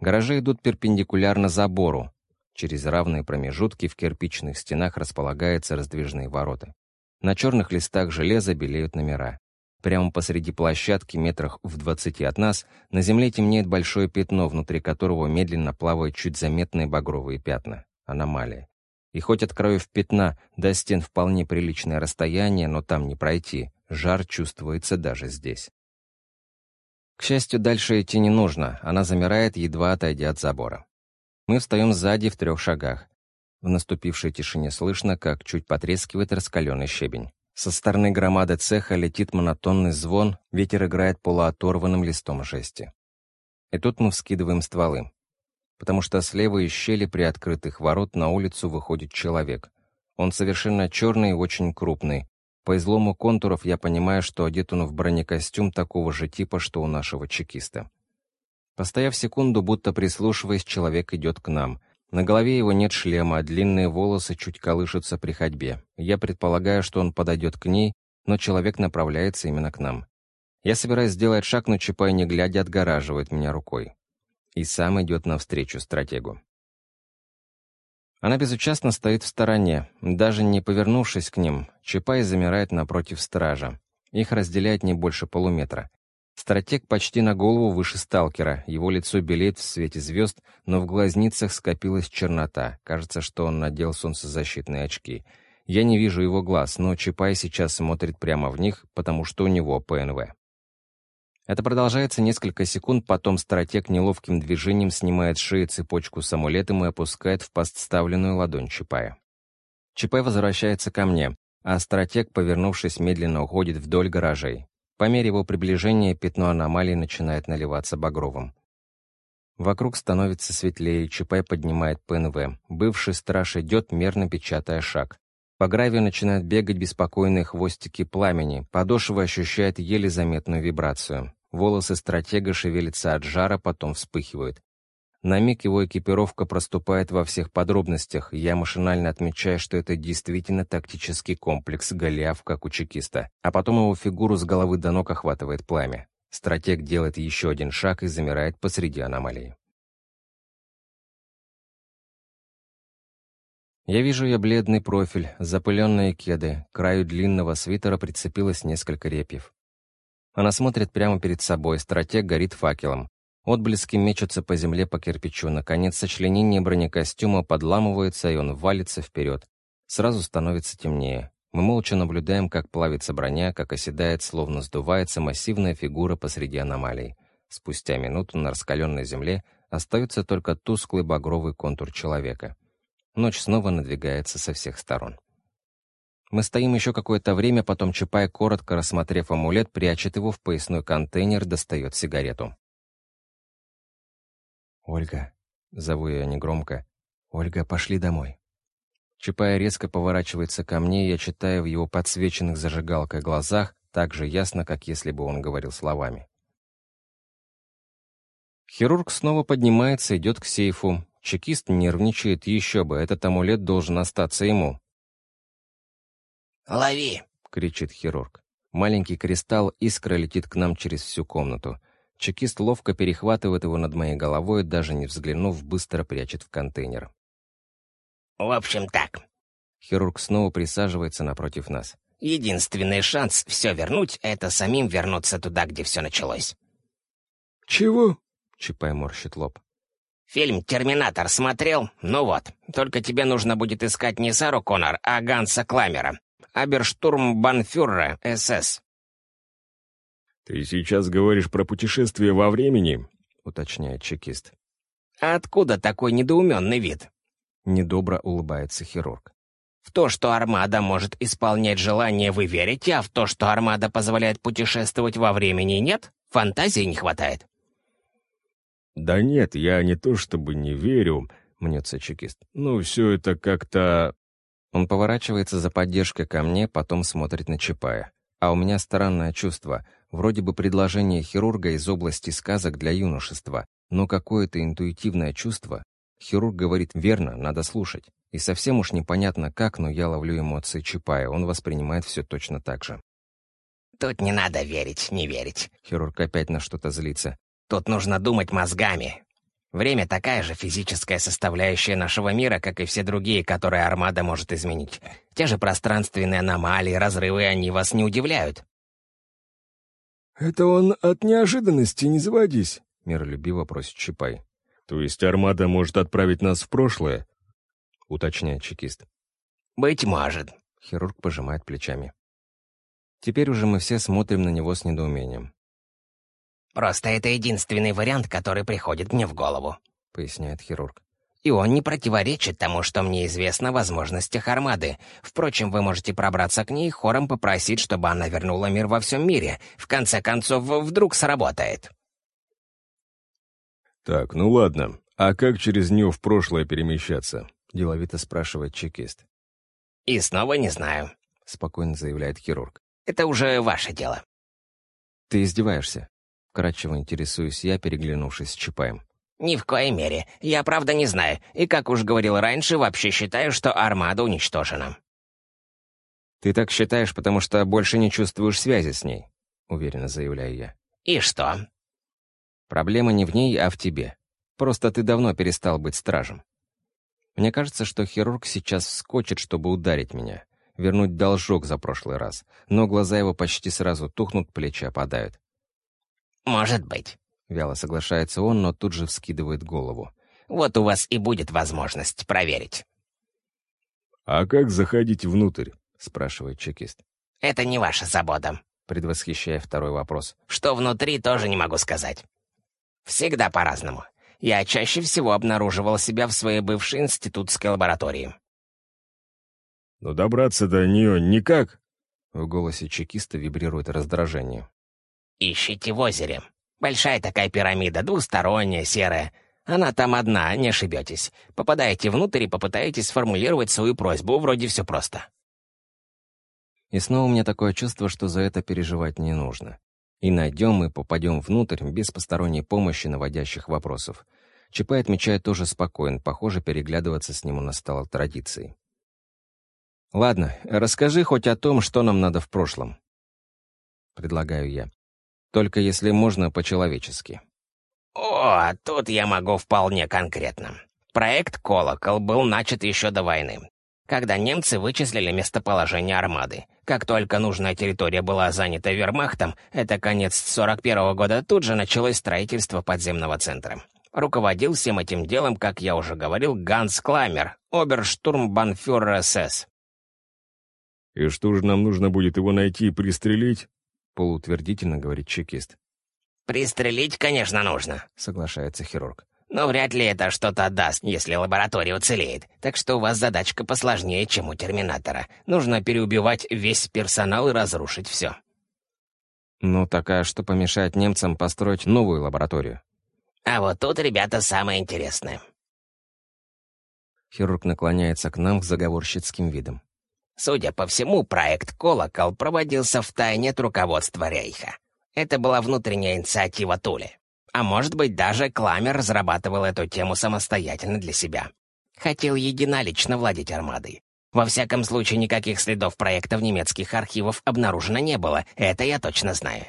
Гаражи идут перпендикулярно забору. Через равные промежутки в кирпичных стенах располагаются раздвижные ворота. На черных листах железа белеют номера. Прямо посреди площадки, метрах в двадцати от нас, на земле темнеет большое пятно, внутри которого медленно плавают чуть заметные багровые пятна. Аномалия. И хоть от краев пятна до стен вполне приличное расстояние, но там не пройти, жар чувствуется даже здесь. К счастью, дальше идти не нужно, она замирает, едва отойдя от забора. Мы встаем сзади в трех шагах. В наступившей тишине слышно, как чуть потрескивает раскаленный щебень. Со стороны громады цеха летит монотонный звон, ветер играет полуоторванным листом жести. И тут мы вскидываем стволы. Потому что слева из щели при открытых ворот на улицу выходит человек. Он совершенно черный и очень крупный. По излому контуров я понимаю, что одет он в бронекостюм такого же типа, что у нашего чекиста. Постояв секунду, будто прислушиваясь, человек идет к нам. На голове его нет шлема, а длинные волосы чуть колышутся при ходьбе. Я предполагаю, что он подойдет к ней, но человек направляется именно к нам. Я собираюсь сделать шаг, но Чапай, не глядя, отгораживает меня рукой. И сам идет навстречу стратегу. Она безучастно стоит в стороне, даже не повернувшись к ним. Чапай замирает напротив стража. Их разделяет не больше полуметра. Стратег почти на голову выше сталкера, его лицо белеет в свете звезд, но в глазницах скопилась чернота. Кажется, что он надел солнцезащитные очки. Я не вижу его глаз, но Чапай сейчас смотрит прямо в них, потому что у него ПНВ. Это продолжается несколько секунд, потом стратег неловким движением снимает с шеи цепочку с амулетом и опускает в подставленную ладонь Чапая. Чапай возвращается ко мне, а стратег, повернувшись, медленно уходит вдоль гаражей. По мере его приближения пятно аномалии начинает наливаться багровым. Вокруг становится светлее, ЧП поднимает ПНВ. Бывший страж идет, мерно печатая шаг. По гравию начинают бегать беспокойные хвостики пламени, подошва ощущает еле заметную вибрацию. Волосы стратега шевелятся от жара, потом вспыхивают. На миг его экипировка проступает во всех подробностях, я машинально отмечаю, что это действительно тактический комплекс Голиаф, как у чекиста. А потом его фигуру с головы до ног охватывает пламя. Стратег делает еще один шаг и замирает посреди аномалии. Я вижу ее бледный профиль, запыленные кеды, к краю длинного свитера прицепилось несколько репьев. Она смотрит прямо перед собой, стратег горит факелом. Отблески мечутся по земле по кирпичу. Наконец, сочленение бронекостюма подламывается, и он валится вперед. Сразу становится темнее. Мы молча наблюдаем, как плавится броня, как оседает, словно сдувается массивная фигура посреди аномалий. Спустя минуту на раскаленной земле остается только тусклый багровый контур человека. Ночь снова надвигается со всех сторон. Мы стоим еще какое-то время, потом Чапай, коротко рассмотрев амулет, прячет его в поясной контейнер, достает сигарету.
«Ольга», — зову ее негромко,
«Ольга, пошли домой». Чапай резко поворачивается ко мне, и я читаю в его подсвеченных зажигалкой глазах так же ясно, как если бы он говорил словами. Хирург снова поднимается, идет к сейфу. Чекист нервничает еще бы, этот амулет должен остаться ему.
«Лови!»
— кричит хирург. Маленький кристалл искра летит к нам через всю комнату. Чекист ловко перехватывает его над моей головой, даже не взглянув, быстро прячет в контейнер.
«В общем так».
Хирург снова присаживается напротив нас.
«Единственный шанс все вернуть — это самим вернуться туда, где все началось».
«Чего?»
— Чапай морщит лоб.
«Фильм «Терминатор» смотрел? Ну вот. Только тебе нужно будет искать не Сару Коннор, а Ганса Кламера. Аберштурмбанфюрера СС.
«Ты сейчас говоришь про путешествие во времени?»
— уточняет чекист.
«А откуда такой недоуменный вид?»
Недобро улыбается хирург.
«В то, что армада может исполнять желания, вы верите, а в то, что армада позволяет путешествовать во времени, нет? Фантазии не хватает».
«Да нет, я не то чтобы не верю», — мнется чекист. «Ну, все это как-то...»
Он поворачивается за поддержкой ко мне, потом смотрит на Чапая. А у меня странное чувство. Вроде бы предложение хирурга из области сказок для юношества, но какое-то интуитивное чувство. Хирург говорит верно, надо слушать. И совсем уж непонятно как, но я ловлю эмоции Чапая, он воспринимает все точно так же.
«Тут не надо верить, не верить».
Хирург опять на что-то злится.
«Тут нужно думать мозгами. Время — такая же физическая составляющая нашего мира, как и все другие, которые Армада может изменить. Те же пространственные аномалии, разрывы, они вас не удивляют.
«Это он от неожиданности, не заводись», —
миролюбиво просит Чапай.
«То есть Армада может отправить нас в прошлое?» — уточняет чекист.
«Быть может», —
хирург пожимает плечами. Теперь уже мы все смотрим на него с недоумением.
Просто это единственный вариант, который приходит мне в голову», —
поясняет хирург.
«И он не противоречит тому, что мне известно о возможностях Армады. Впрочем, вы можете пробраться к ней хором попросить, чтобы она вернула мир во всем мире. В конце концов, вдруг сработает».
«Так, ну ладно. А как через нее в прошлое перемещаться?»
— деловито спрашивает чекист.
«И снова не знаю», —
спокойно заявляет хирург.
«Это уже ваше дело».
«Ты издеваешься?» Вкратчиво интересуюсь я, переглянувшись с Чапаем.
«Ни в коей мере. Я правда не знаю. И, как уж говорил раньше, вообще считаю, что армада уничтожена».
«Ты так считаешь, потому что больше не чувствуешь связи с ней», — уверенно заявляю я.
«И что?»
«Проблема не в ней, а в тебе. Просто ты давно перестал быть стражем. Мне кажется, что хирург сейчас вскочит, чтобы ударить меня, вернуть должок за прошлый раз, но глаза его почти сразу тухнут, плечи опадают.
«Может быть», —
вяло соглашается он, но тут же вскидывает голову.
«Вот у вас и будет возможность проверить».
«А как заходить внутрь?»
— спрашивает чекист.
«Это не ваша забота», —
предвосхищая второй вопрос.
«Что внутри, тоже не могу сказать. Всегда по-разному. Я чаще всего обнаруживал себя в своей бывшей институтской лаборатории».
«Но добраться до нее никак?»
В голосе чекиста вибрирует раздражение.
Ищите в озере. Большая такая пирамида, двусторонняя, серая. Она там одна, не ошибетесь. Попадаете внутрь и попытаетесь сформулировать свою просьбу, вроде все просто.
И снова у меня такое чувство, что за это переживать не нужно. И найдем и попадем внутрь без посторонней помощи наводящих вопросов. ЧП отмечает тоже спокоен, похоже, переглядываться с ним у нас стало традицией. «Ладно, расскажи хоть о том, что нам надо в прошлом», — предлагаю я. Только если можно по-человечески.
О, тут я могу вполне конкретно. Проект «Колокол» был начат еще до войны, когда немцы вычислили местоположение армады. Как только нужная территория была занята вермахтом, это конец 41 -го года, тут же началось строительство подземного центра. Руководил всем этим делом, как я уже говорил, Ганс Кламер, оберштурмбанфюрер СС.
«И что же нам нужно будет его найти и пристрелить?»
Полуутвердительно говорит чекист.
«Пристрелить, конечно, нужно», — соглашается хирург. «Но вряд ли это что-то даст, если лаборатория уцелеет. Так что у вас задачка посложнее, чем у Терминатора. Нужно переубивать весь персонал и разрушить все».
«Ну, такая, что помешает немцам построить новую лабораторию?»
«А вот тут, ребята, самое интересное».
Хирург наклоняется к нам с заговорщицким видом.
Судя по всему, проект «Колокол» проводился в тайне от руководства Рейха. Это была внутренняя инициатива Тули. А может быть, даже Кламер разрабатывал эту тему самостоятельно для себя. Хотел единолично владеть армадой. Во всяком случае, никаких следов проекта в немецких архивах обнаружено не было, это я точно знаю.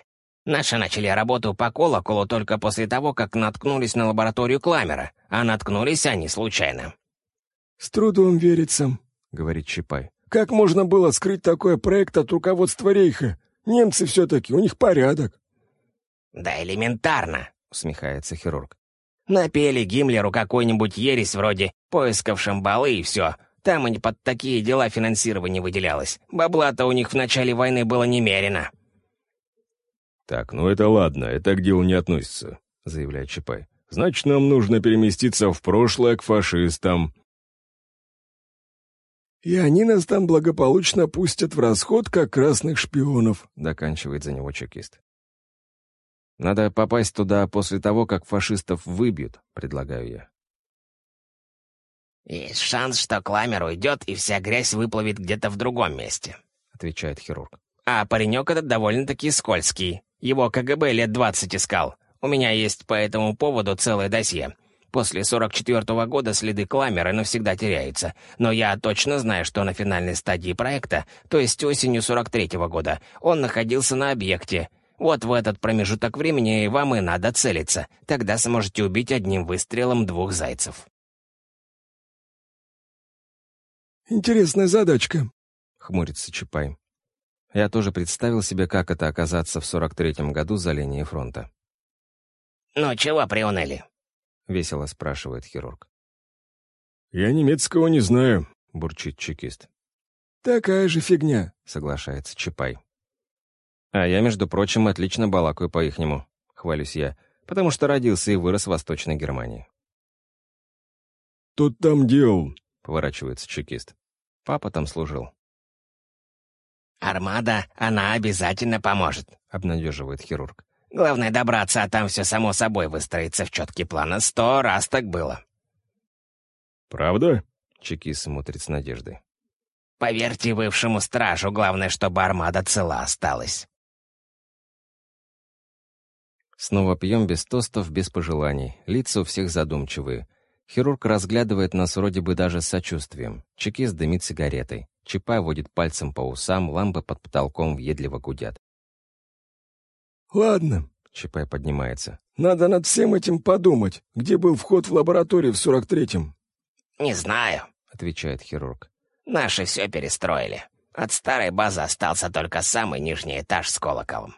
Наши начали работу по колоколу только после того, как наткнулись на лабораторию Кламера, а наткнулись они случайно.
«С трудом верится», — говорит Чапай. «Как можно было скрыть такой проект от руководства Рейха? Немцы все-таки, у них порядок».
«Да элементарно», — усмехается хирург. «Напели Гиммлеру какой-нибудь ересь вроде поисков Шамбалы и все. Там и под такие дела финансирование выделялось. Бабла-то у них в начале войны было немерено».
«Так, ну это ладно, это к делу не относится», — заявляет Чапай. «Значит, нам нужно переместиться в прошлое к фашистам».
«И они нас там благополучно пустят в расход, как красных шпионов», —
доканчивает за него чекист. «Надо попасть туда после того, как фашистов выбьют», — предлагаю я.
«Есть шанс, что Кламер уйдет, и вся грязь выплывет где-то в другом месте», — отвечает хирург. «А паренек этот довольно-таки скользкий. Его КГБ лет двадцать искал. У меня есть по этому поводу целое досье. После 44-го года следы Кламера навсегда теряются, но я точно знаю, что на финальной стадии проекта, то есть осенью 43-го года, он находился на объекте. Вот в этот промежуток времени вам и надо целиться. Тогда сможете убить одним выстрелом двух зайцев.
«Интересная задачка», —
хмурится Чапай. Я тоже представил себе, как это оказаться в 43-м году за линией фронта.
«Ну, чего приуныли?»
— весело спрашивает хирург.
«Я немецкого не знаю», —
бурчит чекист.
«Такая же фигня», —
соглашается Чапай. «А я, между прочим, отлично балакаю по-ихнему», — хвалюсь я, потому что родился и вырос в Восточной Германии.
«Тут там делал», —
поворачивается чекист. «Папа там служил».
«Армада, она обязательно поможет», — обнадеживает хирург. «Главное добраться, а там все само собой выстроится в четкий план. Сто раз так было».
«Правда?»
— Чекист смотрит с надеждой.
«Поверьте бывшему стражу, главное, чтобы армада цела осталась».
Снова пьем без тостов, без пожеланий. Лица у всех задумчивые. Хирург разглядывает нас вроде бы даже с сочувствием. Чекист дымит сигаретой. Чапай водит пальцем по усам, лампы под потолком въедливо гудят.
«Ладно», — Чапай поднимается. «Надо над всем этим подумать. Где был вход в лабораторию в сорок третьем?»
«Не знаю», —
отвечает хирург.
«Наши все перестроили. От старой базы остался только самый нижний этаж с колоколом.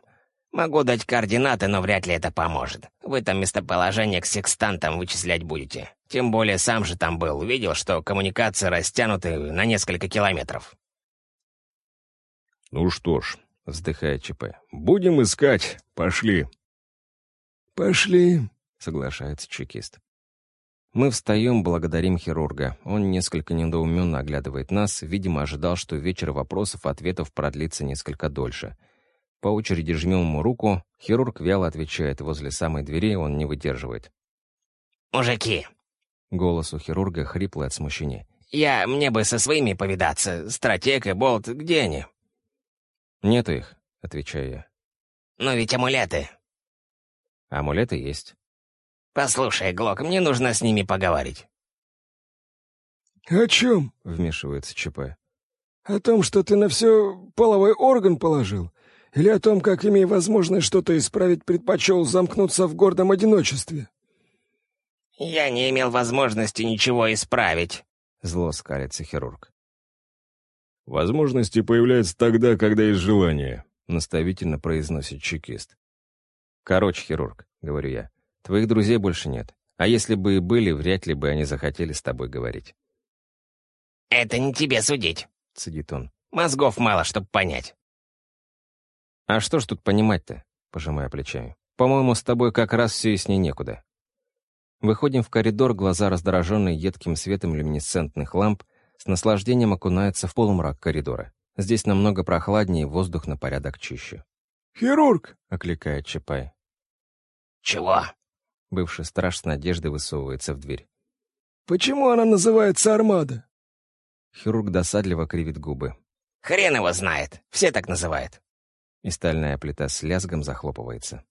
Могу дать координаты, но вряд ли это поможет. Вы там местоположение к секстантам вычислять будете. Тем более сам же там был, видел, что коммуникации растянуты на несколько километров.
«Ну что ж», — вздыхает ЧП, — «будем искать. Пошли».
«Пошли», —
соглашается чекист. Мы встаем, благодарим хирурга. Он несколько недоуменно оглядывает нас, видимо, ожидал, что вечер вопросов-ответов продлится несколько дольше — по очереди жмем ему руку, хирург вяло отвечает, возле самой двери он не выдерживает.
«Мужики!»
Голос у хирурга хриплый от смущения.
«Я... мне бы со своими повидаться. Стратег и Болт, где они?»
«Нету их», — отвечаю я.
«Но ведь амулеты».
«Амулеты есть».
«Послушай, Глок, мне нужно с ними поговорить».
«О чем?» — вмешивается ЧП. «О том, что ты на все половой орган положил. Или о том, как, имея возможность что-то исправить, предпочел замкнуться в гордом одиночестве?»
«Я не имел возможности ничего исправить», —
зло скалится хирург.
«Возможности появляются тогда, когда есть желание», —
наставительно произносит чекист. «Короче, хирург», — говорю я, — «твоих друзей больше нет. А если бы и были, вряд ли бы они захотели с тобой говорить».
«Это не тебе судить», — цедит он. «Мозгов мало, чтобы понять».
«А что ж тут понимать-то?» — пожимая плечами. «По-моему, с тобой как раз все ясней некуда». Выходим в коридор, глаза раздраженные едким светом люминесцентных ламп, с наслаждением окунаются в полумрак коридора. Здесь намного прохладнее, воздух на порядок чище.
«Хирург!»
— окликает Чапай.
«Чего?»
Бывший страж с надеждой высовывается в дверь.
Почему она называется «Армада»?»
Хирург досадливо кривит губы.
«Хрен его знает. Все так называют».
И стальная плита с лязгом захлопывается.